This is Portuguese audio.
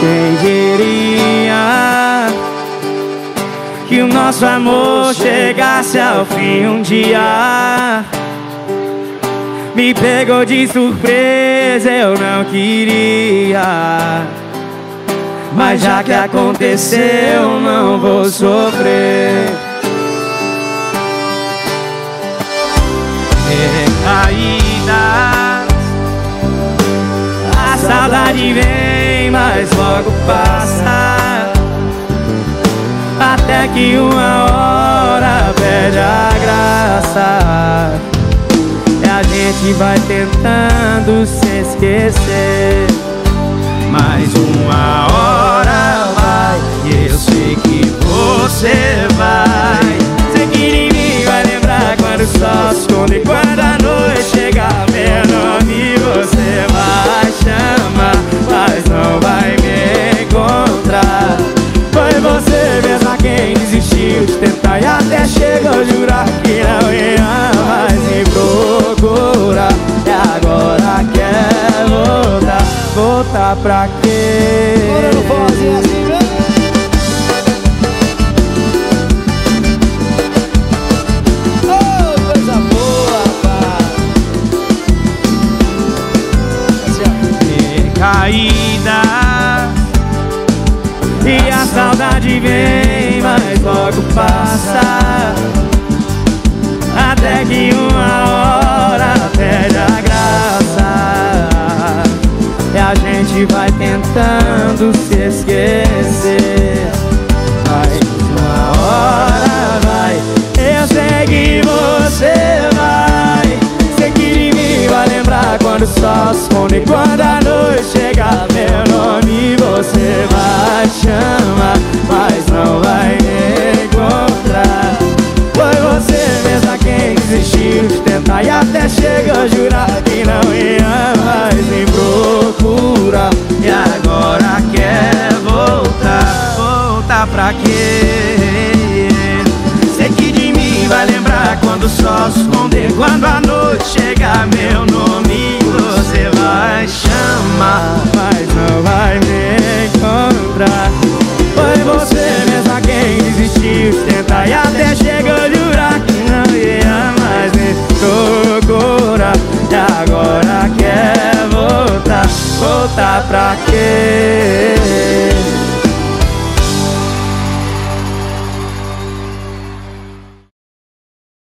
Quem diria que o nosso amor chegasse ao fim um dia? Me pegou de surpresa, eu não queria. Mas já que aconteceu, não vou sofrer. Recaídas, a saudade vem, mas logo passa. Até que uma hora pede a graça. E a gente vai tentando se esquecer. Mas uma hora pra quê? Assim. Oh, coisa boa, rapaz. Assim, ó. recaída E a saudade vem, mas logo passa tentando se esquecer. Mas uma hora vai. Eu sei que você vai. Sei que de mim vai lembrar quando o sol esconde. E Quando a noite chegar, meu nome você vai chamar Mas não vai me encontrar. Foi você mesma quem desistiu de tentar E até chegou a jurar que não ia mais me procurar lembrar quando o sol esconder Quando a noite chegar, meu nome você vai chamar. Mas não vai me encontrar. Foi você mesma quem desistiu de tentar E até chegou a jurar que não ia mais me procurar. E agora quer voltar, voltar pra cá